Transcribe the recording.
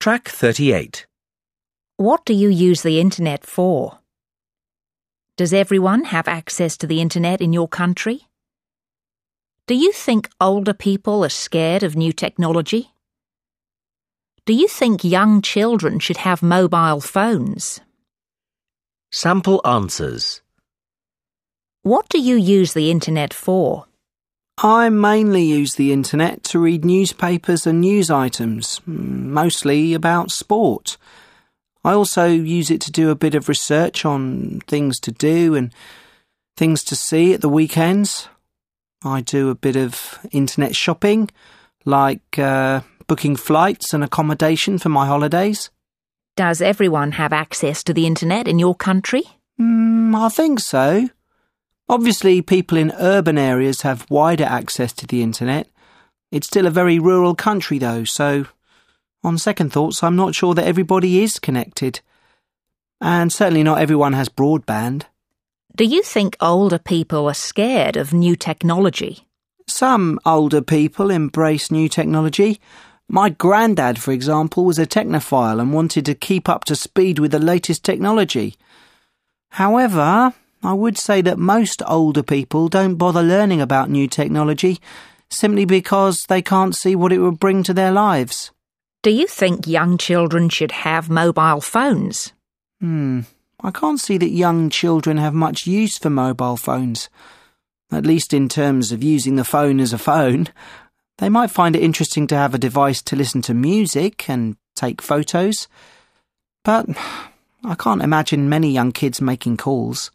Track 38. What do you use the internet for? Does everyone have access to the internet in your country? Do you think older people are scared of new technology? Do you think young children should have mobile phones? Sample answers. What do you use the internet for? I mainly use the internet to read newspapers and news items, mostly about sport. I also use it to do a bit of research on things to do and things to see at the weekends. I do a bit of internet shopping, like uh, booking flights and accommodation for my holidays. Does everyone have access to the internet in your country? Mm, I think so. Obviously, people in urban areas have wider access to the internet. It's still a very rural country, though, so on second thoughts, I'm not sure that everybody is connected. And certainly not everyone has broadband. Do you think older people are scared of new technology? Some older people embrace new technology. My granddad, for example, was a technophile and wanted to keep up to speed with the latest technology. However, I would say that most older people don't bother learning about new technology simply because they can't see what it would bring to their lives. Do you think young children should have mobile phones? Hmm, I can't see that young children have much use for mobile phones. At least in terms of using the phone as a phone. They might find it interesting to have a device to listen to music and take photos. But I can't imagine many young kids making calls.